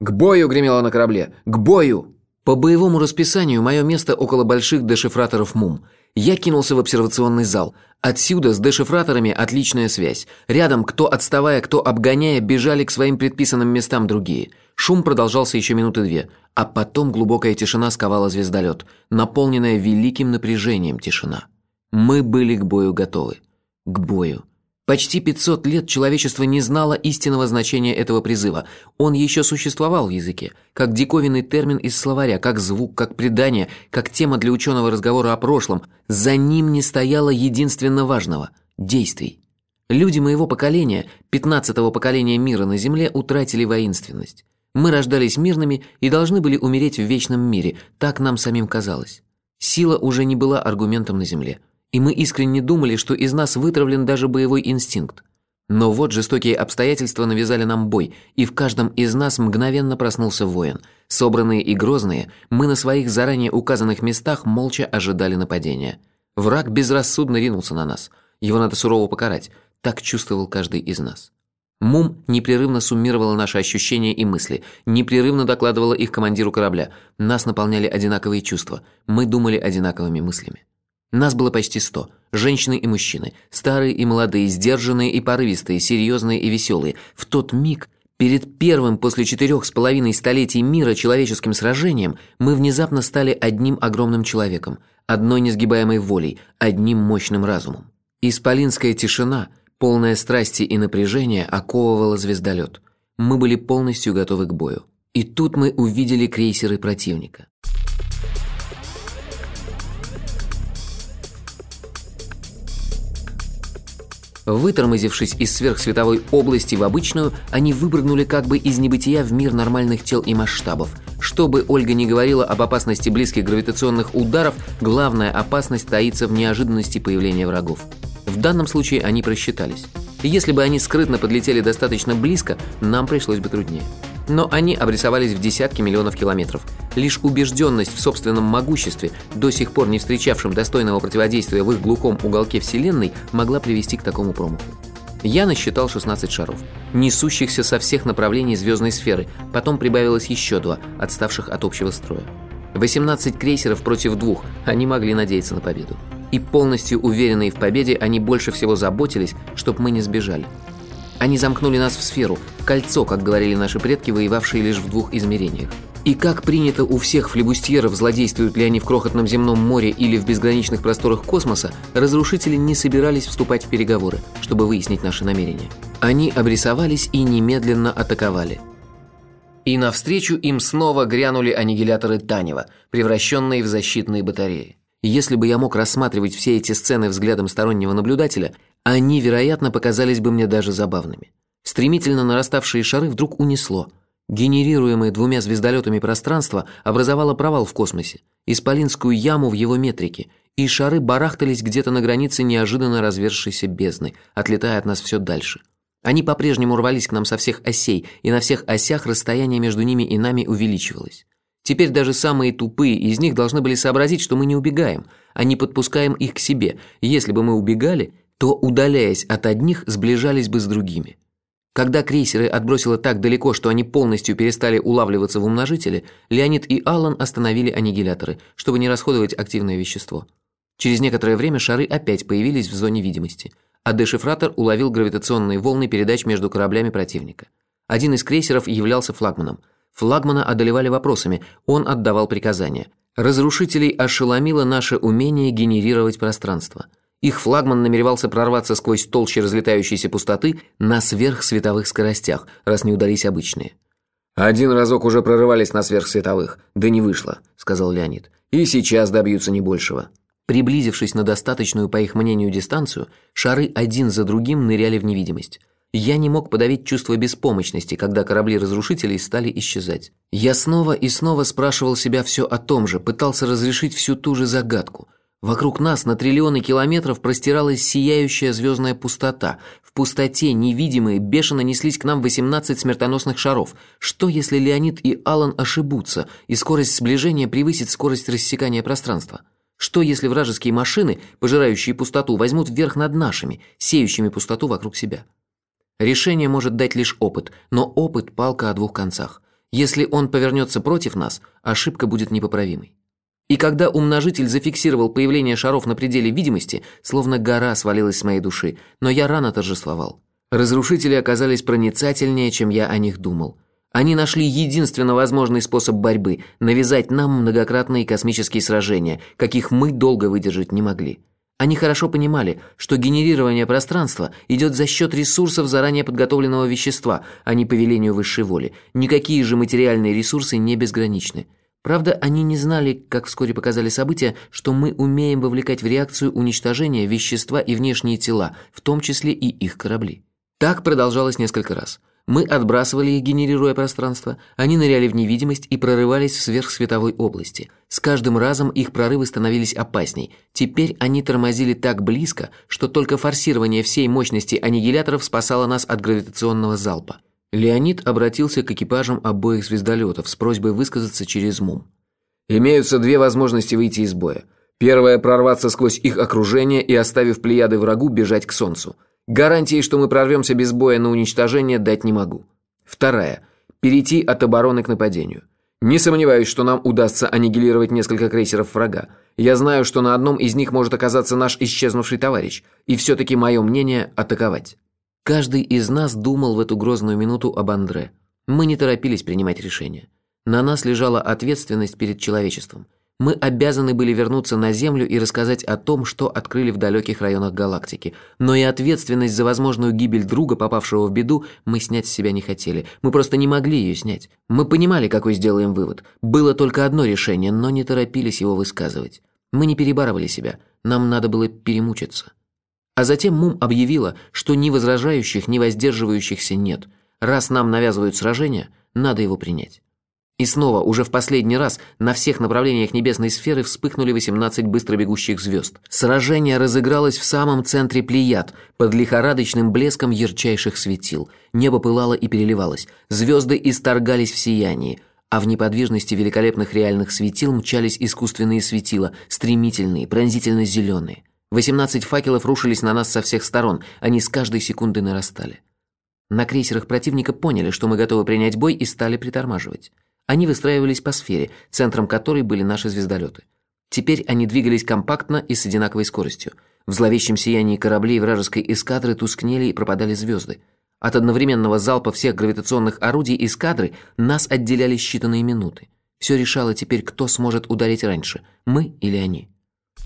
«К бою!» – гремело на корабле. «К бою!» По боевому расписанию мое место около больших дешифраторов МУМ. Я кинулся в обсервационный зал. Отсюда с дешифраторами отличная связь. Рядом, кто отставая, кто обгоняя, бежали к своим предписанным местам другие. Шум продолжался еще минуты две. А потом глубокая тишина сковала звездолет, наполненная великим напряжением тишина. Мы были к бою готовы. К бою. Почти 500 лет человечество не знало истинного значения этого призыва. Он еще существовал в языке, как диковинный термин из словаря, как звук, как предание, как тема для ученого разговора о прошлом. За ним не стояло единственно важного – действий. Люди моего поколения, 15-го поколения мира на Земле, утратили воинственность. Мы рождались мирными и должны были умереть в вечном мире, так нам самим казалось. Сила уже не была аргументом на Земле – и мы искренне думали, что из нас вытравлен даже боевой инстинкт. Но вот жестокие обстоятельства навязали нам бой, и в каждом из нас мгновенно проснулся воин. Собранные и грозные, мы на своих заранее указанных местах молча ожидали нападения. Враг безрассудно ринулся на нас. Его надо сурово покарать. Так чувствовал каждый из нас. Мум непрерывно суммировала наши ощущения и мысли, непрерывно докладывала их командиру корабля. Нас наполняли одинаковые чувства. Мы думали одинаковыми мыслями. Нас было почти сто. Женщины и мужчины. Старые и молодые, сдержанные и порывистые, серьезные и веселые. В тот миг, перед первым после четырех с половиной столетий мира человеческим сражением, мы внезапно стали одним огромным человеком, одной несгибаемой волей, одним мощным разумом. Исполинская тишина, полная страсти и напряжения, оковывала звездолет. Мы были полностью готовы к бою. И тут мы увидели крейсеры противника. Вытормозившись из сверхсветовой области в обычную, они выпрыгнули как бы из небытия в мир нормальных тел и масштабов. Что бы Ольга ни говорила об опасности близких гравитационных ударов, главная опасность таится в неожиданности появления врагов. В данном случае они просчитались. Если бы они скрытно подлетели достаточно близко, нам пришлось бы труднее но они обрисовались в десятки миллионов километров. Лишь убежденность в собственном могуществе, до сих пор не встречавшем достойного противодействия в их глухом уголке Вселенной, могла привести к такому промаху. Я насчитал 16 шаров, несущихся со всех направлений звездной сферы, потом прибавилось еще два, отставших от общего строя. 18 крейсеров против двух, они могли надеяться на победу. И полностью уверенные в победе, они больше всего заботились, чтобы мы не сбежали. Они замкнули нас в сферу, кольцо, как говорили наши предки, воевавшие лишь в двух измерениях. И как принято у всех флебустьеров, злодействуют ли они в крохотном земном море или в безграничных просторах космоса, разрушители не собирались вступать в переговоры, чтобы выяснить наши намерения. Они обрисовались и немедленно атаковали. И навстречу им снова грянули аннигиляторы Танева, превращенные в защитные батареи. Если бы я мог рассматривать все эти сцены взглядом стороннего наблюдателя, они, вероятно, показались бы мне даже забавными. Стремительно нараставшие шары вдруг унесло. Генерируемое двумя звездолетами пространство образовало провал в космосе, исполинскую яму в его метрике, и шары барахтались где-то на границе неожиданно развершейся бездны, отлетая от нас все дальше. Они по-прежнему рвались к нам со всех осей, и на всех осях расстояние между ними и нами увеличивалось. Теперь даже самые тупые из них должны были сообразить, что мы не убегаем, а не подпускаем их к себе. Если бы мы убегали, то, удаляясь от одних, сближались бы с другими. Когда крейсеры отбросило так далеко, что они полностью перестали улавливаться в умножителе, Леонид и Аллан остановили аннигиляторы, чтобы не расходовать активное вещество. Через некоторое время шары опять появились в зоне видимости, а дешифратор уловил гравитационные волны передач между кораблями противника. Один из крейсеров являлся флагманом. Флагмана одолевали вопросами, он отдавал приказания. Разрушителей ошеломило наше умение генерировать пространство – их флагман намеревался прорваться сквозь толщи разлетающейся пустоты на сверхсветовых скоростях, раз не удались обычные. «Один разок уже прорывались на сверхсветовых, да не вышло», – сказал Леонид. «И сейчас добьются не большего». Приблизившись на достаточную, по их мнению, дистанцию, шары один за другим ныряли в невидимость. Я не мог подавить чувство беспомощности, когда корабли разрушителей стали исчезать. Я снова и снова спрашивал себя все о том же, пытался разрешить всю ту же загадку – Вокруг нас на триллионы километров простиралась сияющая звездная пустота. В пустоте, невидимые, бешено неслись к нам 18 смертоносных шаров. Что, если Леонид и Алан ошибутся, и скорость сближения превысит скорость рассекания пространства? Что, если вражеские машины, пожирающие пустоту, возьмут вверх над нашими, сеющими пустоту вокруг себя? Решение может дать лишь опыт, но опыт – палка о двух концах. Если он повернется против нас, ошибка будет непоправимой. И когда умножитель зафиксировал появление шаров на пределе видимости, словно гора свалилась с моей души, но я рано торжествовал. Разрушители оказались проницательнее, чем я о них думал. Они нашли единственно возможный способ борьбы – навязать нам многократные космические сражения, каких мы долго выдержать не могли. Они хорошо понимали, что генерирование пространства идет за счет ресурсов заранее подготовленного вещества, а не по велению высшей воли. Никакие же материальные ресурсы не безграничны. Правда, они не знали, как вскоре показали события, что мы умеем вовлекать в реакцию уничтожения вещества и внешние тела, в том числе и их корабли. Так продолжалось несколько раз. Мы отбрасывали их, генерируя пространство, они ныряли в невидимость и прорывались в сверхсветовой области. С каждым разом их прорывы становились опасней. Теперь они тормозили так близко, что только форсирование всей мощности аннигиляторов спасало нас от гравитационного залпа. Леонид обратился к экипажам обоих звездолетов с просьбой высказаться через МУМ. «Имеются две возможности выйти из боя. Первая – прорваться сквозь их окружение и, оставив плеяды врагу, бежать к Солнцу – Гарантии, что мы прорвемся без боя на уничтожение, дать не могу. Вторая. Перейти от обороны к нападению. Не сомневаюсь, что нам удастся аннигилировать несколько крейсеров врага. Я знаю, что на одном из них может оказаться наш исчезнувший товарищ. И все-таки мое мнение – атаковать. Каждый из нас думал в эту грозную минуту об Андре. Мы не торопились принимать решение. На нас лежала ответственность перед человечеством – мы обязаны были вернуться на Землю и рассказать о том, что открыли в далеких районах галактики. Но и ответственность за возможную гибель друга, попавшего в беду, мы снять с себя не хотели. Мы просто не могли ее снять. Мы понимали, какой сделаем вывод. Было только одно решение, но не торопились его высказывать. Мы не перебарывали себя. Нам надо было перемучиться. А затем Мум объявила, что ни возражающих, ни воздерживающихся нет. Раз нам навязывают сражение, надо его принять. И снова, уже в последний раз, на всех направлениях небесной сферы вспыхнули 18 быстро бегущих звезд. Сражение разыгралось в самом центре Плеяд, под лихорадочным блеском ярчайших светил. Небо пылало и переливалось, звезды исторгались в сиянии, а в неподвижности великолепных реальных светил мчались искусственные светила, стремительные, пронзительно зеленые. 18 факелов рушились на нас со всех сторон, они с каждой секунды нарастали. На крейсерах противника поняли, что мы готовы принять бой и стали притормаживать. Они выстраивались по сфере, центром которой были наши звездолеты. Теперь они двигались компактно и с одинаковой скоростью. В зловещем сиянии кораблей вражеской эскадры тускнели и пропадали звезды. От одновременного залпа всех гравитационных орудий эскадры нас отделяли считанные минуты. Все решало теперь, кто сможет ударить раньше, мы или они.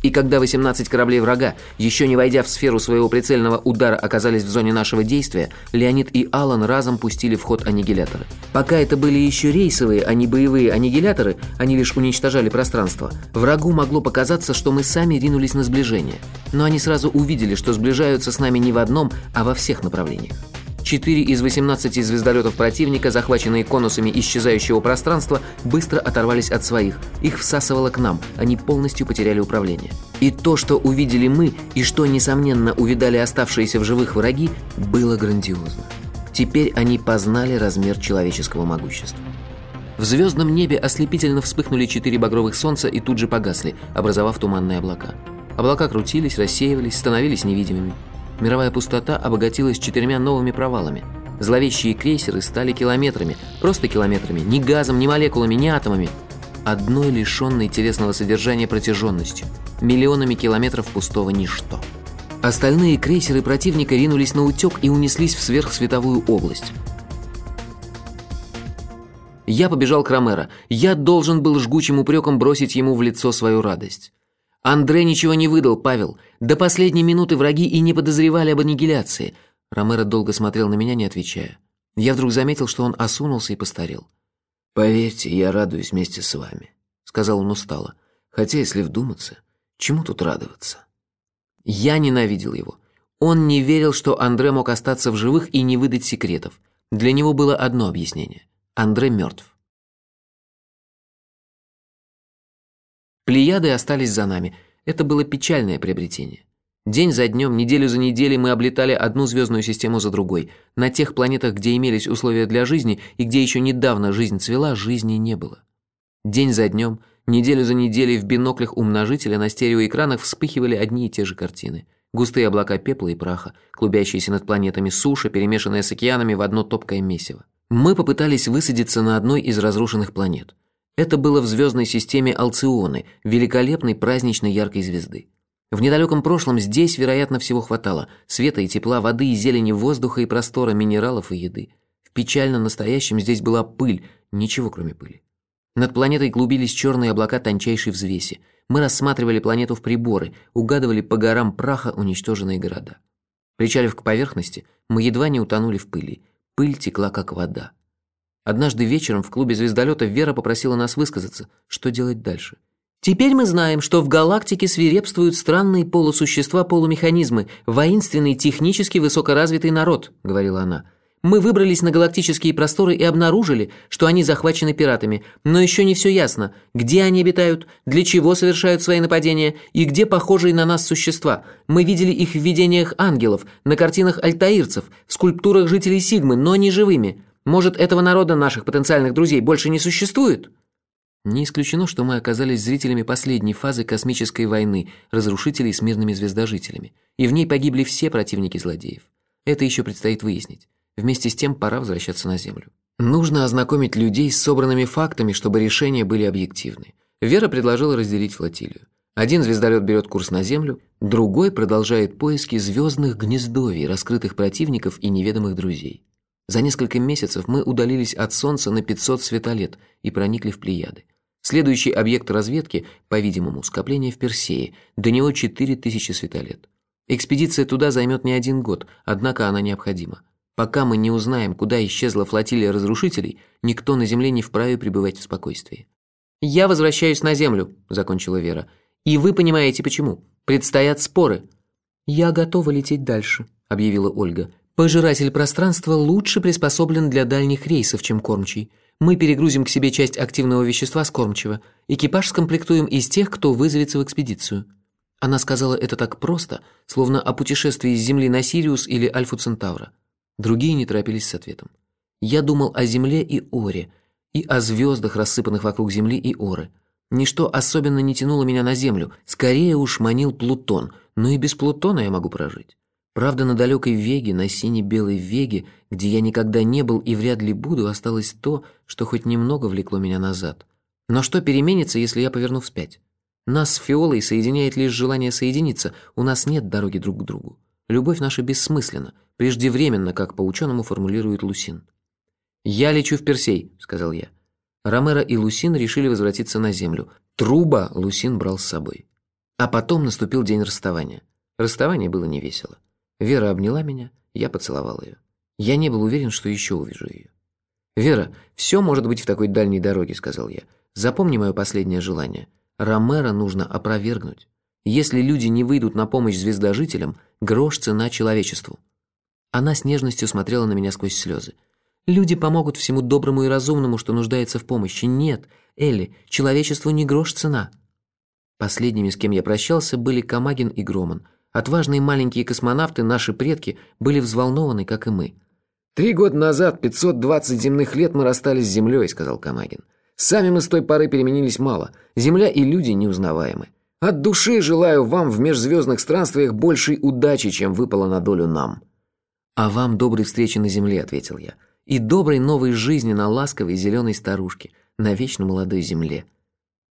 И когда 18 кораблей врага, еще не войдя в сферу своего прицельного удара, оказались в зоне нашего действия, Леонид и Алан разом пустили в ход аннигиляторы. Пока это были еще рейсовые, а не боевые аннигиляторы, они лишь уничтожали пространство, врагу могло показаться, что мы сами ринулись на сближение. Но они сразу увидели, что сближаются с нами не в одном, а во всех направлениях. Четыре из 18 звездолетов противника, захваченные конусами исчезающего пространства, быстро оторвались от своих. Их всасывало к нам, они полностью потеряли управление. И то, что увидели мы, и что, несомненно, увидали оставшиеся в живых враги, было грандиозно. Теперь они познали размер человеческого могущества. В звездном небе ослепительно вспыхнули четыре багровых солнца и тут же погасли, образовав туманные облака. Облака крутились, рассеивались, становились невидимыми. Мировая пустота обогатилась четырьмя новыми провалами. Зловещие крейсеры стали километрами, просто километрами, ни газом, ни молекулами, ни атомами. Одной лишенной телесного содержания протяженностью, миллионами километров пустого ничто. Остальные крейсеры противника ринулись на утек и унеслись в сверхсветовую область. Я побежал к Ромеро. Я должен был жгучим упреком бросить ему в лицо свою радость. Андре ничего не выдал, Павел. До последней минуты враги и не подозревали об аннигиляции. Ромеро долго смотрел на меня, не отвечая. Я вдруг заметил, что он осунулся и постарел. «Поверьте, я радуюсь вместе с вами», — сказал он устало. «Хотя, если вдуматься, чему тут радоваться?» Я ненавидел его. Он не верил, что Андре мог остаться в живых и не выдать секретов. Для него было одно объяснение. Андре мертв. Плеяды остались за нами. Это было печальное приобретение. День за днем, неделю за неделей мы облетали одну звездную систему за другой. На тех планетах, где имелись условия для жизни и где еще недавно жизнь цвела, жизни не было. День за днем, неделю за неделей в биноклях умножителя на стереоэкранах вспыхивали одни и те же картины. Густые облака пепла и праха, клубящиеся над планетами суша, перемешанная с океанами в одно топкое месиво. Мы попытались высадиться на одной из разрушенных планет. Это было в звездной системе Алционы, великолепной праздничной яркой звезды. В недалеком прошлом здесь, вероятно, всего хватало – света и тепла, воды и зелени, воздуха и простора, минералов и еды. В печально настоящем здесь была пыль, ничего кроме пыли. Над планетой клубились черные облака тончайшей взвеси. Мы рассматривали планету в приборы, угадывали по горам праха уничтоженные города. Причалив к поверхности, мы едва не утонули в пыли. Пыль текла, как вода. Однажды вечером в клубе звездолета Вера попросила нас высказаться, что делать дальше – Теперь мы знаем, что в галактике свирепствуют странные полусущества-полумеханизмы, воинственный технически высокоразвитый народ, говорила она. Мы выбрались на галактические просторы и обнаружили, что они захвачены пиратами, но еще не все ясно, где они обитают, для чего совершают свои нападения и где похожие на нас существа. Мы видели их в видениях ангелов, на картинах альтаирцев, в скульптурах жителей Сигмы, но не живыми. Может, этого народа наших потенциальных друзей больше не существует? Не исключено, что мы оказались зрителями последней фазы космической войны, разрушителей с мирными звездожителями, и в ней погибли все противники злодеев. Это еще предстоит выяснить. Вместе с тем пора возвращаться на Землю. Нужно ознакомить людей с собранными фактами, чтобы решения были объективны. Вера предложила разделить флотилию. Один звездолет берет курс на Землю, другой продолжает поиски звездных гнездовий, раскрытых противников и неведомых друзей. За несколько месяцев мы удалились от Солнца на 500 светолет и проникли в Плеяды. Следующий объект разведки, по-видимому, скопление в Персее, до него 4000 светолет. Экспедиция туда займет не один год, однако она необходима. Пока мы не узнаем, куда исчезла флотилия разрушителей, никто на Земле не вправе пребывать в спокойствии. «Я возвращаюсь на Землю», – закончила Вера. «И вы понимаете, почему. Предстоят споры». «Я готова лететь дальше», – объявила Ольга. «Пожиратель пространства лучше приспособлен для дальних рейсов, чем кормчий. Мы перегрузим к себе часть активного вещества с кормчего. Экипаж скомплектуем из тех, кто вызовется в экспедицию». Она сказала это так просто, словно о путешествии с Земли на Сириус или Альфу Центавра. Другие не торопились с ответом. Я думал о Земле и Оре, и о звездах, рассыпанных вокруг Земли и Оры. Ничто особенно не тянуло меня на Землю, скорее уж манил Плутон, но и без Плутона я могу прожить. Правда, на далекой Веге, на сине-белой Веге, где я никогда не был и вряд ли буду, осталось то, что хоть немного влекло меня назад. Но что переменится, если я поверну вспять? Нас с Фиолой соединяет лишь желание соединиться, у нас нет дороги друг к другу. Любовь наша бессмысленна, преждевременно, как по-ученому формулирует Лусин. «Я лечу в Персей», — сказал я. Ромеро и Лусин решили возвратиться на землю. Труба Лусин брал с собой. А потом наступил день расставания. Расставание было невесело. Вера обняла меня, я поцеловал ее. Я не был уверен, что еще увижу ее. «Вера, все может быть в такой дальней дороге», — сказал я. «Запомни мое последнее желание. Ромеро нужно опровергнуть. Если люди не выйдут на помощь звездожителям, грош цена человечеству». Она с нежностью смотрела на меня сквозь слезы. «Люди помогут всему доброму и разумному, что нуждается в помощи. Нет, Элли, человечеству не грош цена». Последними, с кем я прощался, были Камагин и Громан — Отважные маленькие космонавты, наши предки, были взволнованы, как и мы. «Три года назад, 520 земных лет, мы расстались с Землей», — сказал Камагин. «Сами мы с той поры переменились мало. Земля и люди неузнаваемы. От души желаю вам в межзвездных странствиях большей удачи, чем выпало на долю нам». «А вам доброй встречи на Земле», — ответил я. «И доброй новой жизни на ласковой зеленой старушке, на вечно молодой Земле».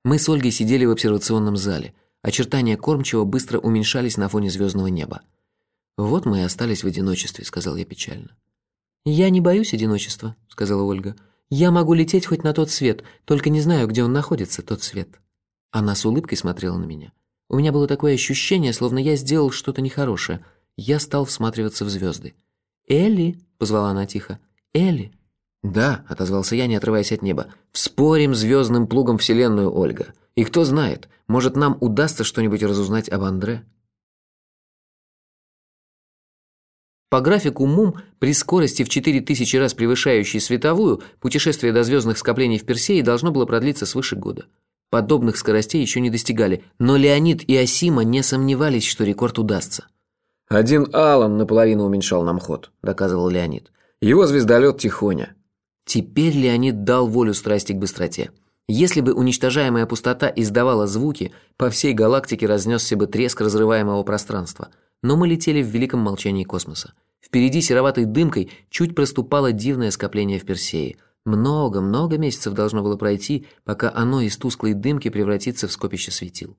Мы с Ольгой сидели в обсервационном зале — Очертания кормчего быстро уменьшались на фоне звездного неба. «Вот мы и остались в одиночестве», — сказал я печально. «Я не боюсь одиночества», — сказала Ольга. «Я могу лететь хоть на тот свет, только не знаю, где он находится, тот свет». Она с улыбкой смотрела на меня. У меня было такое ощущение, словно я сделал что-то нехорошее. Я стал всматриваться в звезды. «Элли», — позвала она тихо, — «Элли». «Да», — отозвался я, не отрываясь от неба. «Вспорим звездным плугом Вселенную, Ольга. И кто знает, может, нам удастся что-нибудь разузнать об Андре? По графику МУМ, при скорости в 4000 раз превышающей световую, путешествие до звездных скоплений в Персее должно было продлиться свыше года. Подобных скоростей еще не достигали, но Леонид и Асима не сомневались, что рекорд удастся. «Один Алан наполовину уменьшал нам ход», – доказывал Леонид. «Его звездолет Тихоня». Теперь Леонид дал волю страсти к быстроте. Если бы уничтожаемая пустота издавала звуки, по всей галактике разнесся бы треск разрываемого пространства. Но мы летели в великом молчании космоса. Впереди сероватой дымкой чуть проступало дивное скопление в Персее. Много-много месяцев должно было пройти, пока оно из тусклой дымки превратится в скопище светил.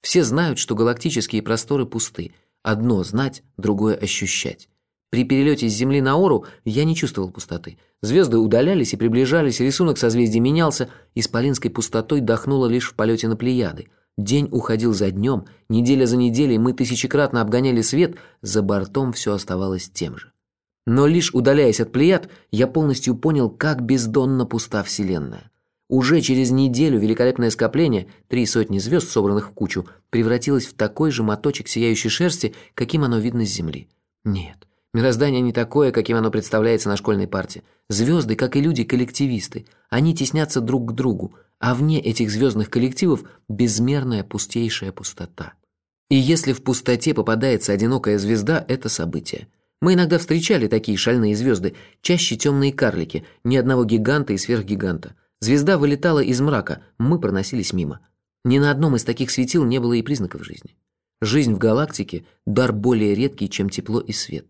Все знают, что галактические просторы пусты. Одно знать, другое ощущать. При перелете с Земли на Ору я не чувствовал пустоты. Звезды удалялись и приближались, рисунок созвездий менялся, исполинской пустотой дохнуло лишь в полете на Плеяды. День уходил за днем, неделя за неделей мы тысячекратно обгоняли свет, за бортом все оставалось тем же. Но лишь удаляясь от Плеяд, я полностью понял, как бездонно пуста Вселенная. Уже через неделю великолепное скопление, три сотни звезд, собранных в кучу, превратилось в такой же моточек сияющей шерсти, каким оно видно с Земли. Нет, Мироздание не такое, каким оно представляется на школьной парте. Звезды, как и люди, коллективисты. Они теснятся друг к другу, а вне этих звездных коллективов безмерная пустейшая пустота. И если в пустоте попадается одинокая звезда, это событие. Мы иногда встречали такие шальные звезды, чаще темные карлики, ни одного гиганта и сверхгиганта. Звезда вылетала из мрака, мы проносились мимо. Ни на одном из таких светил не было и признаков жизни. Жизнь в галактике – дар более редкий, чем тепло и свет.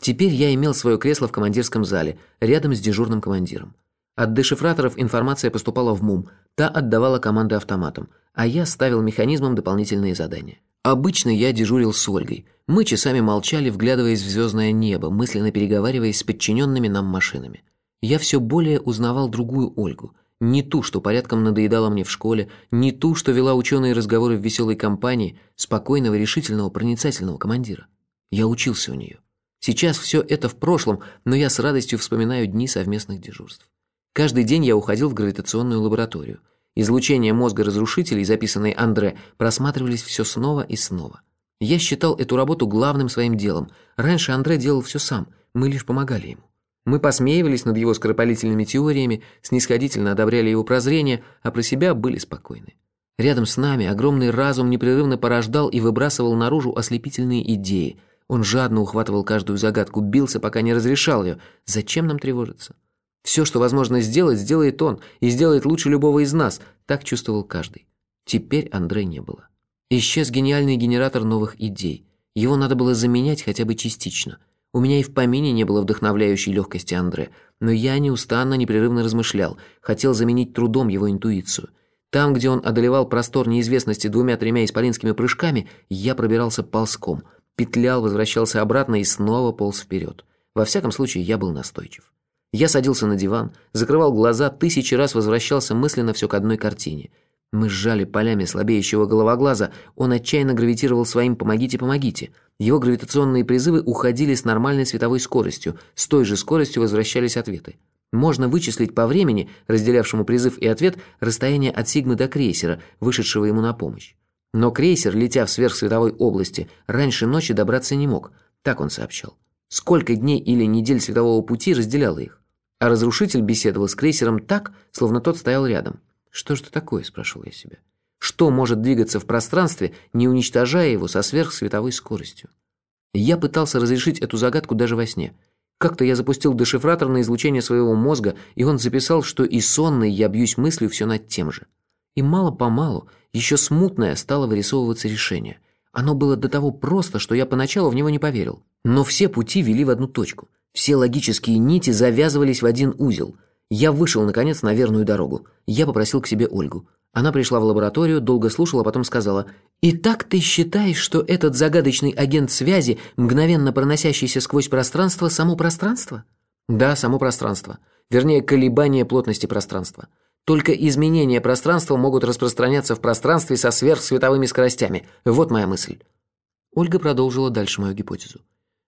Теперь я имел свое кресло в командирском зале, рядом с дежурным командиром. От дешифраторов информация поступала в МУМ, та отдавала команды автоматом, а я ставил механизмом дополнительные задания. Обычно я дежурил с Ольгой. Мы часами молчали, вглядываясь в звездное небо, мысленно переговариваясь с подчиненными нам машинами. Я все более узнавал другую Ольгу. Не ту, что порядком надоедала мне в школе, не ту, что вела ученые разговоры в веселой компании, спокойного, решительного, проницательного командира. Я учился у нее. Сейчас все это в прошлом, но я с радостью вспоминаю дни совместных дежурств. Каждый день я уходил в гравитационную лабораторию. Излучения мозга разрушителей, записанные Андре, просматривались все снова и снова. Я считал эту работу главным своим делом. Раньше Андре делал все сам, мы лишь помогали ему. Мы посмеивались над его скоропалительными теориями, снисходительно одобряли его прозрения, а про себя были спокойны. Рядом с нами огромный разум непрерывно порождал и выбрасывал наружу ослепительные идеи – он жадно ухватывал каждую загадку, бился, пока не разрешал ее. Зачем нам тревожиться? Все, что возможно сделать, сделает он, и сделает лучше любого из нас. Так чувствовал каждый. Теперь Андре не было. Исчез гениальный генератор новых идей. Его надо было заменять хотя бы частично. У меня и в помине не было вдохновляющей легкости Андре, но я неустанно, непрерывно размышлял, хотел заменить трудом его интуицию. Там, где он одолевал простор неизвестности двумя-тремя исполинскими прыжками, я пробирался ползком – петлял, возвращался обратно и снова полз вперед. Во всяком случае, я был настойчив. Я садился на диван, закрывал глаза, тысячи раз возвращался мысленно все к одной картине. Мы сжали полями слабеющего головоглаза, он отчаянно гравитировал своим «помогите, помогите». Его гравитационные призывы уходили с нормальной световой скоростью, с той же скоростью возвращались ответы. Можно вычислить по времени, разделявшему призыв и ответ, расстояние от Сигмы до крейсера, вышедшего ему на помощь. Но крейсер, летя в сверхсветовой области, раньше ночи добраться не мог, так он сообщал. Сколько дней или недель светового пути разделяло их? А разрушитель беседовал с крейсером так, словно тот стоял рядом. «Что же это такое?» – спрашивал я себя. «Что может двигаться в пространстве, не уничтожая его со сверхсветовой скоростью?» Я пытался разрешить эту загадку даже во сне. Как-то я запустил дешифратор на излучение своего мозга, и он записал, что и сонный я бьюсь мыслью все над тем же. И мало-помалу, еще смутное, стало вырисовываться решение. Оно было до того просто, что я поначалу в него не поверил. Но все пути вели в одну точку. Все логические нити завязывались в один узел. Я вышел, наконец, на верную дорогу. Я попросил к себе Ольгу. Она пришла в лабораторию, долго слушала, потом сказала, «Итак ты считаешь, что этот загадочный агент связи, мгновенно проносящийся сквозь пространство, само пространство?» «Да, само пространство. Вернее, колебание плотности пространства. Только изменения пространства могут распространяться в пространстве со сверхсветовыми скоростями. Вот моя мысль. Ольга продолжила дальше мою гипотезу.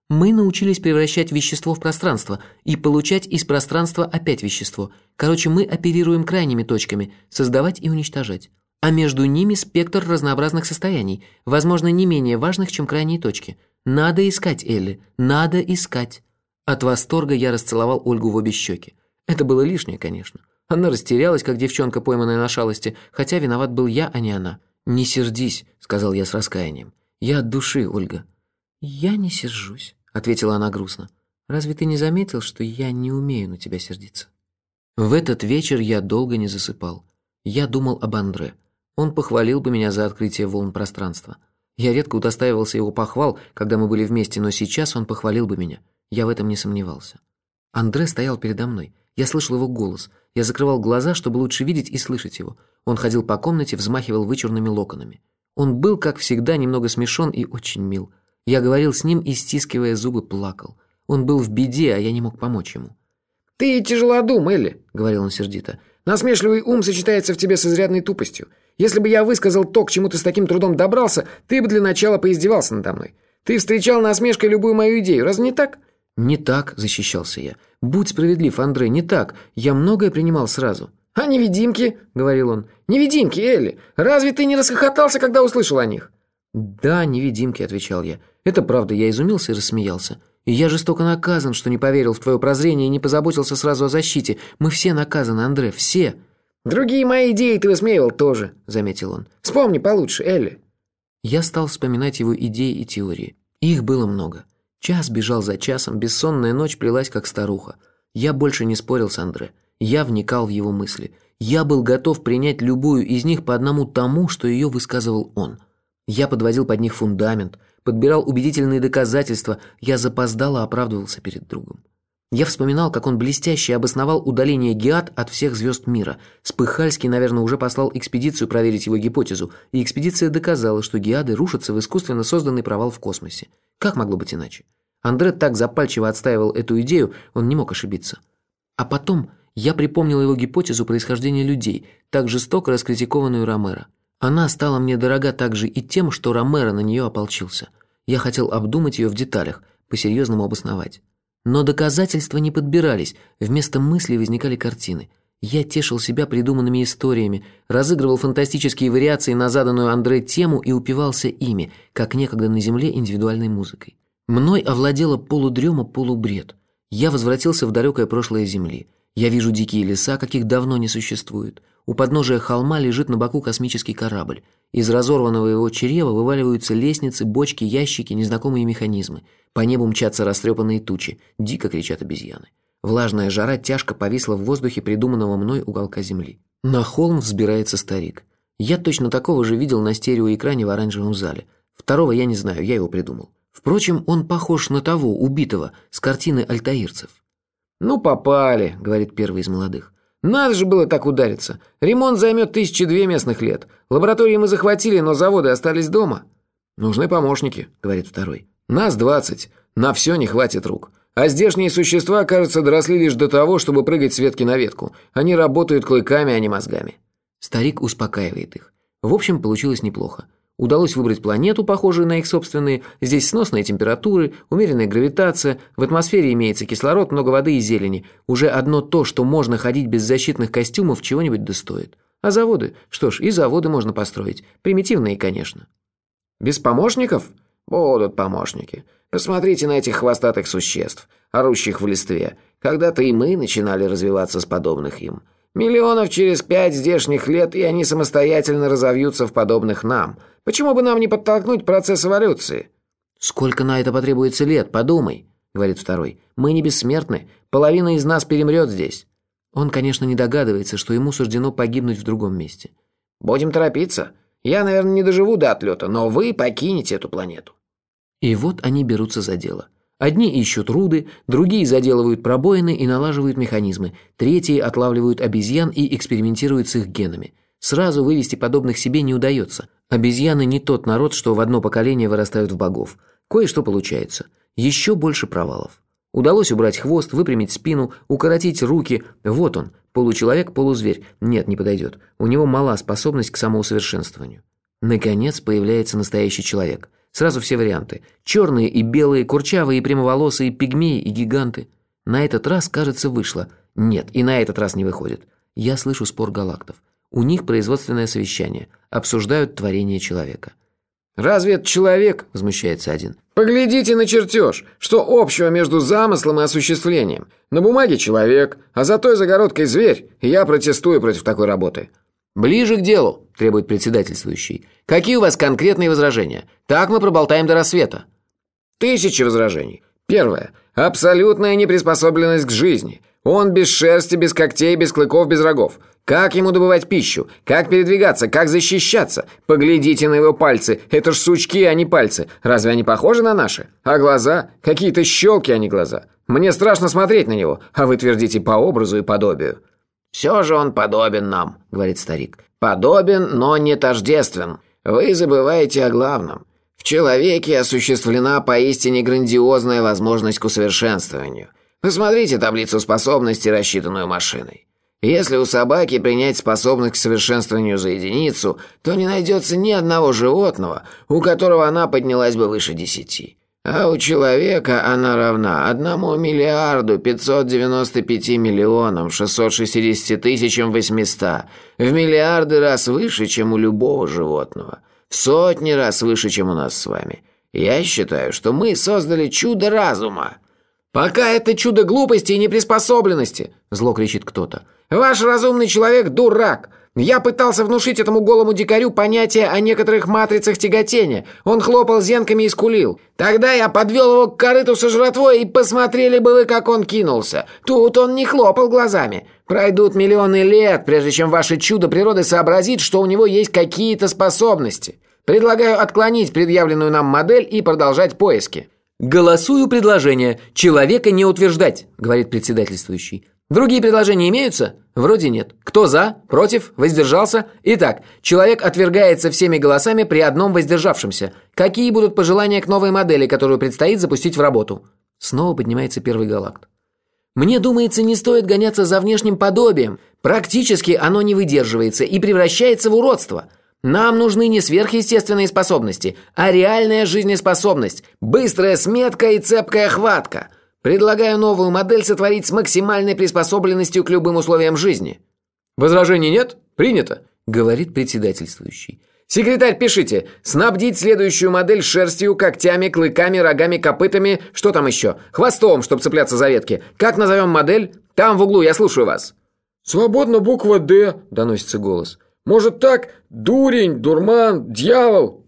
Мы научились превращать вещество в пространство и получать из пространства опять вещество. Короче, мы оперируем крайними точками, создавать и уничтожать. А между ними спектр разнообразных состояний, возможно, не менее важных, чем крайние точки. Надо искать, Элли, надо искать. От восторга я расцеловал Ольгу в обе щеки. Это было лишнее, конечно. Она растерялась, как девчонка, пойманная на шалости, хотя виноват был я, а не она. «Не сердись», — сказал я с раскаянием. «Я от души, Ольга». «Я не сержусь», — ответила она грустно. «Разве ты не заметил, что я не умею на тебя сердиться?» В этот вечер я долго не засыпал. Я думал об Андре. Он похвалил бы меня за открытие волн пространства. Я редко удостаивался его похвал, когда мы были вместе, но сейчас он похвалил бы меня. Я в этом не сомневался. Андре стоял передо мной. Я слышал его голос. Я закрывал глаза, чтобы лучше видеть и слышать его. Он ходил по комнате, взмахивал вычурными локонами. Он был, как всегда, немного смешон и очень мил. Я говорил с ним и, стискивая зубы, плакал. Он был в беде, а я не мог помочь ему. «Ты тяжелодум, Элли», — говорил он сердито. «Насмешливый ум сочетается в тебе с изрядной тупостью. Если бы я высказал то, к чему ты с таким трудом добрался, ты бы для начала поиздевался надо мной. Ты встречал насмешкой любую мою идею, разве не так?» «Не так», — защищался я. «Будь справедлив, Андрей, не так. Я многое принимал сразу». «А невидимки?» — говорил он. «Невидимки, Элли! Разве ты не расхохотался, когда услышал о них?» «Да, невидимки», — отвечал я. «Это правда, я изумился и рассмеялся. И я жестоко наказан, что не поверил в твое прозрение и не позаботился сразу о защите. Мы все наказаны, Андре, все». «Другие мои идеи ты высмеивал тоже», — заметил он. «Вспомни получше, Элли». Я стал вспоминать его идеи и теории. Их было много. Час бежал за часом, бессонная ночь плелась, как старуха. Я больше не спорил с Андре. Я вникал в его мысли. Я был готов принять любую из них по одному тому, что ее высказывал он. Я подводил под них фундамент, подбирал убедительные доказательства, я запоздало оправдывался перед другом. Я вспоминал, как он блестяще обосновал удаление Геат от всех звезд мира. Спыхальский, наверное, уже послал экспедицию проверить его гипотезу, и экспедиция доказала, что Геады рушатся в искусственно созданный провал в космосе. Как могло быть иначе? Андре так запальчиво отстаивал эту идею, он не мог ошибиться. А потом я припомнил его гипотезу происхождения людей, так жестоко раскритикованную Ромеро. Она стала мне дорога также и тем, что Ромеро на нее ополчился. Я хотел обдумать ее в деталях, по-серьезному обосновать. Но доказательства не подбирались, вместо мыслей возникали картины. Я тешил себя придуманными историями, разыгрывал фантастические вариации на заданную Андре тему и упивался ими, как некогда на земле индивидуальной музыкой. Мной овладела полудрема, полубред. Я возвратился в далекое прошлое Земли – я вижу дикие леса, каких давно не существует. У подножия холма лежит на боку космический корабль. Из разорванного его чрева вываливаются лестницы, бочки, ящики, незнакомые механизмы. По небу мчатся растрепанные тучи. Дико кричат обезьяны. Влажная жара тяжко повисла в воздухе придуманного мной уголка земли. На холм взбирается старик. Я точно такого же видел на стереоэкране в оранжевом зале. Второго я не знаю, я его придумал. Впрочем, он похож на того, убитого, с картины альтаирцев. «Ну, попали», — говорит первый из молодых. «Надо же было так удариться. Ремонт займет тысячи две местных лет. Лаборатории мы захватили, но заводы остались дома». «Нужны помощники», — говорит второй. «Нас двадцать. На все не хватит рук. А здешние существа, кажется, доросли лишь до того, чтобы прыгать с ветки на ветку. Они работают клыками, а не мозгами». Старик успокаивает их. В общем, получилось неплохо. Удалось выбрать планету, похожую на их собственные. Здесь сносные температуры, умеренная гравитация, в атмосфере имеется кислород, много воды и зелени. Уже одно то, что можно ходить без защитных костюмов, чего-нибудь достоит. А заводы? Что ж, и заводы можно построить. Примитивные, конечно. Без помощников? Будут помощники. Посмотрите на этих хвостатых существ, орущих в листве. Когда-то и мы начинали развиваться с подобных им. Миллионов через пять здешних лет, и они самостоятельно разовьются в подобных нам – Почему бы нам не подтолкнуть процесс эволюции?» «Сколько на это потребуется лет, подумай», — говорит второй. «Мы не бессмертны, половина из нас перемрет здесь». Он, конечно, не догадывается, что ему суждено погибнуть в другом месте. «Будем торопиться. Я, наверное, не доживу до отлета, но вы покинете эту планету». И вот они берутся за дело. Одни ищут руды, другие заделывают пробоины и налаживают механизмы, третьи отлавливают обезьян и экспериментируют с их генами. Сразу вывести подобных себе не удается. Обезьяны не тот народ, что в одно поколение вырастают в богов. Кое-что получается. Еще больше провалов. Удалось убрать хвост, выпрямить спину, укоротить руки. Вот он, получеловек, полузверь. Нет, не подойдет. У него мала способность к самоусовершенствованию. Наконец появляется настоящий человек. Сразу все варианты. Черные и белые, курчавые и прямоволосые, пигмеи и гиганты. На этот раз, кажется, вышло. Нет, и на этот раз не выходит. Я слышу спор галактов. У них производственное совещание. Обсуждают творение человека. «Разве это человек?» – возмущается один. «Поглядите на чертеж. Что общего между замыслом и осуществлением? На бумаге человек, а за той загородкой зверь. я протестую против такой работы». «Ближе к делу», – требует председательствующий. «Какие у вас конкретные возражения? Так мы проболтаем до рассвета». Тысячи возражений. Первое. Абсолютная неприспособленность к жизни. Он без шерсти, без когтей, без клыков, без рогов. Как ему добывать пищу? Как передвигаться? Как защищаться? Поглядите на его пальцы. Это ж сучки, а не пальцы. Разве они похожи на наши? А глаза? Какие-то щелки, а не глаза. Мне страшно смотреть на него, а вы твердите по образу и подобию. «Все же он подобен нам», — говорит старик. «Подобен, но не тождествен. Вы забываете о главном. В человеке осуществлена поистине грандиозная возможность к усовершенствованию. Посмотрите таблицу способностей, рассчитанную машиной. Если у собаки принять способность к совершенствованию за единицу, то не найдется ни одного животного, у которого она поднялась бы выше десяти. А у человека она равна одному миллиарду пятьсот девяносто пяти миллионам шестьсот шестидесяти тысячам восьмиста, в миллиарды раз выше, чем у любого животного, в сотни раз выше, чем у нас с вами. Я считаю, что мы создали чудо разума. «Пока это чудо глупости и неприспособленности!» – зло кричит кто-то. «Ваш разумный человек – дурак! Я пытался внушить этому голому дикарю понятие о некоторых матрицах тяготения. Он хлопал зенками и скулил. Тогда я подвел его к корыту со жратвой, и посмотрели бы вы, как он кинулся. Тут он не хлопал глазами. Пройдут миллионы лет, прежде чем ваше чудо природы сообразит, что у него есть какие-то способности. Предлагаю отклонить предъявленную нам модель и продолжать поиски». «Голосую предложение. Человека не утверждать», – говорит председательствующий. Другие предложения имеются? Вроде нет. Кто за? Против? Воздержался? Итак, человек отвергается всеми голосами при одном воздержавшемся. Какие будут пожелания к новой модели, которую предстоит запустить в работу? Снова поднимается первый галакт. Мне думается, не стоит гоняться за внешним подобием. Практически оно не выдерживается и превращается в уродство. Нам нужны не сверхъестественные способности, а реальная жизнеспособность, быстрая сметка и цепкая хватка – Предлагаю новую модель сотворить с максимальной приспособленностью к любым условиям жизни». «Возражений нет? Принято», — говорит председательствующий. «Секретарь, пишите. Снабдить следующую модель шерстью, когтями, клыками, рогами, копытами, что там еще? Хвостом, чтобы цепляться за ветки. Как назовем модель? Там в углу, я слушаю вас». «Свободно буква «Д», — доносится голос. «Может так? Дурень, дурман, дьявол?»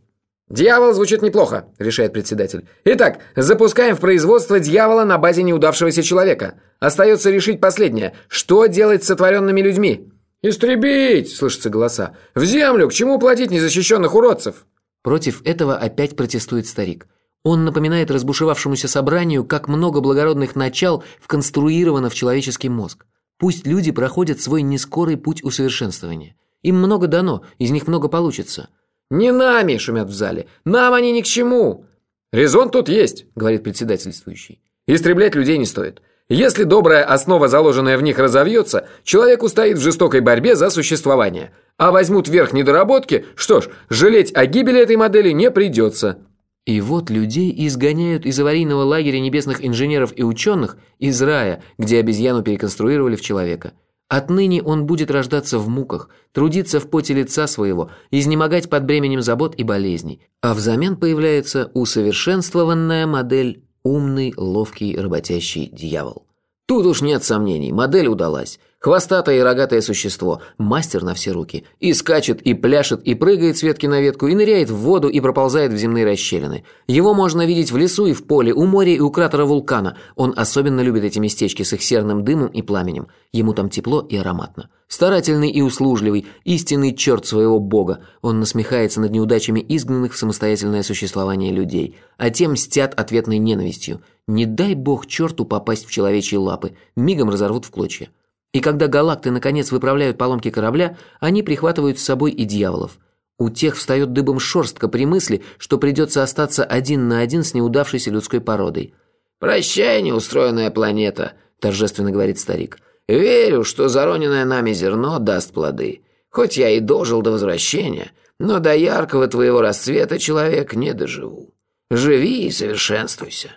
«Дьявол звучит неплохо», – решает председатель. «Итак, запускаем в производство дьявола на базе неудавшегося человека. Остается решить последнее. Что делать с сотворенными людьми?» «Истребить!» – слышатся голоса. «В землю! К чему платить незащищенных уродцев?» Против этого опять протестует старик. Он напоминает разбушевавшемуся собранию, как много благородных начал вконструировано в человеческий мозг. Пусть люди проходят свой нескорый путь усовершенствования. Им много дано, из них много получится – «Не нами!» – шумят в зале. «Нам они ни к чему!» «Резон тут есть», – говорит председательствующий. «Истреблять людей не стоит. Если добрая основа, заложенная в них, разовьется, человек устоит в жестокой борьбе за существование. А возьмут верх недоработки, что ж, жалеть о гибели этой модели не придется». И вот людей изгоняют из аварийного лагеря небесных инженеров и ученых из рая, где обезьяну переконструировали в человека. Отныне он будет рождаться в муках, трудиться в поте лица своего, изнемогать под бременем забот и болезней. А взамен появляется усовершенствованная модель «умный, ловкий, работящий дьявол». Тут уж нет сомнений, модель удалась. Хвостатое и рогатое существо, мастер на все руки. И скачет, и пляшет, и прыгает с ветки на ветку, и ныряет в воду, и проползает в земные расщелины. Его можно видеть в лесу и в поле, у моря и у кратера вулкана. Он особенно любит эти местечки с их серным дымом и пламенем. Ему там тепло и ароматно. Старательный и услужливый, истинный черт своего бога. Он насмехается над неудачами изгнанных в самостоятельное существование людей. А тем мстят ответной ненавистью. Не дай бог черту попасть в человечьи лапы, мигом разорвут в клочья. И когда галакты наконец выправляют поломки корабля, они прихватывают с собой и дьяволов. У тех встает дыбом шерстка при мысли, что придется остаться один на один с неудавшейся людской породой. «Прощай, неустроенная планета», – торжественно говорит старик. «Верю, что зароненное нами зерно даст плоды. Хоть я и дожил до возвращения, но до яркого твоего расцвета человек не доживу. Живи и совершенствуйся».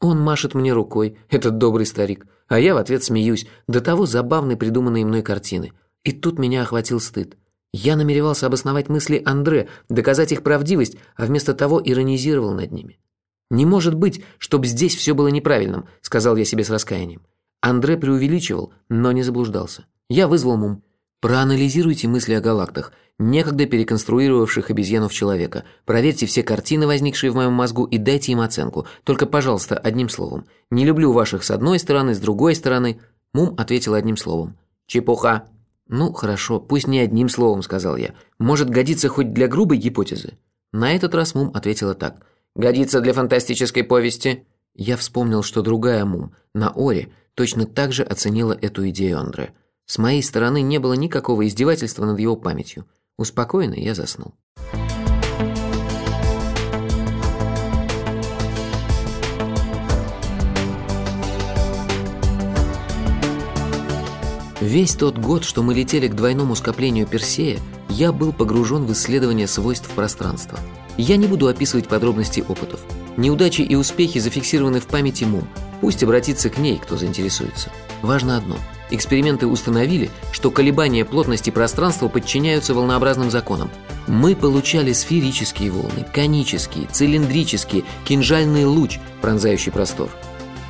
Он машет мне рукой, этот добрый старик, а я в ответ смеюсь, до того забавной придуманной мной картины. И тут меня охватил стыд. Я намеревался обосновать мысли Андре, доказать их правдивость, а вместо того иронизировал над ними. «Не может быть, чтобы здесь все было неправильным», – сказал я себе с раскаянием. Андре преувеличивал, но не заблуждался. Я вызвал мум. Проанализируйте мысли о галактах, некогда переконструировавших обезьяну в человека. Проверьте все картины, возникшие в моем мозгу, и дайте им оценку. Только, пожалуйста, одним словом. Не люблю ваших с одной стороны, с другой стороны. Мум ответил одним словом. «Чепуха». «Ну, хорошо, пусть не одним словом», – сказал я. «Может, годится хоть для грубой гипотезы?» На этот раз Мум ответила так. «Годится для фантастической повести?» Я вспомнил, что другая Мум, на Оре, точно так же оценила эту идею Андре. С моей стороны не было никакого издевательства над его памятью. Успокоенный я заснул. Весь тот год, что мы летели к двойному скоплению Персея, я был погружен в исследование свойств пространства. Я не буду описывать подробности опытов. Неудачи и успехи зафиксированы в памяти МУМ. Пусть обратится к ней, кто заинтересуется. Важно одно. Эксперименты установили, что колебания плотности пространства подчиняются волнообразным законам. Мы получали сферические волны, конические, цилиндрические, кинжальный луч, пронзающий простор –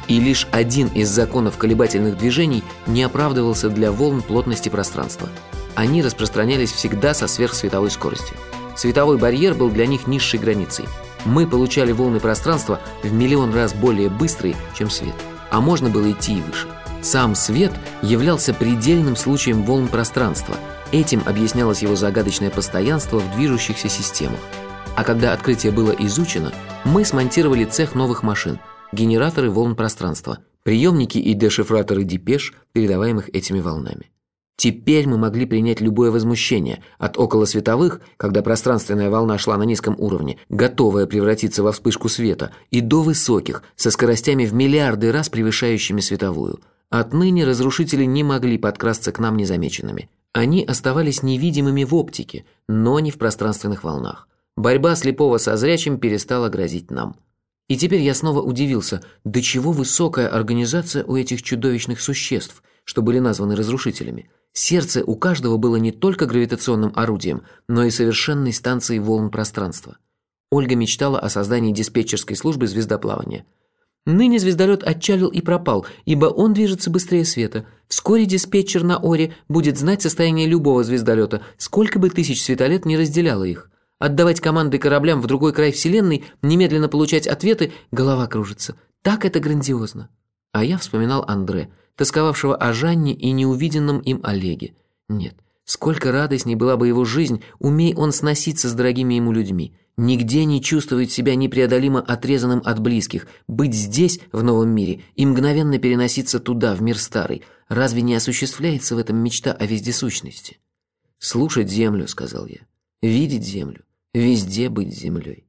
и лишь один из законов колебательных движений не оправдывался для волн плотности пространства. Они распространялись всегда со сверхсветовой скоростью. Световой барьер был для них низшей границей. Мы получали волны пространства в миллион раз более быстрые, чем свет. А можно было идти и выше. Сам свет являлся предельным случаем волн пространства. Этим объяснялось его загадочное постоянство в движущихся системах. А когда открытие было изучено, мы смонтировали цех новых машин – генераторы волн пространства, приемники и дешифраторы депеш, передаваемых этими волнами. Теперь мы могли принять любое возмущение, от околосветовых, когда пространственная волна шла на низком уровне, готовая превратиться во вспышку света, и до высоких, со скоростями в миллиарды раз превышающими световую. Отныне разрушители не могли подкрасться к нам незамеченными. Они оставались невидимыми в оптике, но не в пространственных волнах. Борьба слепого со зрячим перестала грозить нам. И теперь я снова удивился, до чего высокая организация у этих чудовищных существ, что были названы разрушителями. Сердце у каждого было не только гравитационным орудием, но и совершенной станцией волн пространства. Ольга мечтала о создании диспетчерской службы звездоплавания. Ныне звездолет отчалил и пропал, ибо он движется быстрее света. Вскоре диспетчер на Оре будет знать состояние любого звездолета, сколько бы тысяч светолет не разделяло их. Отдавать команды кораблям в другой край Вселенной, немедленно получать ответы, голова кружится. Так это грандиозно. А я вспоминал Андре, тосковавшего о Жанне и неувиденном им Олеге. Нет, сколько радостней была бы его жизнь, умей он сноситься с дорогими ему людьми. Нигде не чувствовать себя непреодолимо отрезанным от близких, быть здесь, в новом мире, и мгновенно переноситься туда, в мир старый. Разве не осуществляется в этом мечта о вездесущности? «Слушать землю», — сказал я видеть землю, везде быть землей.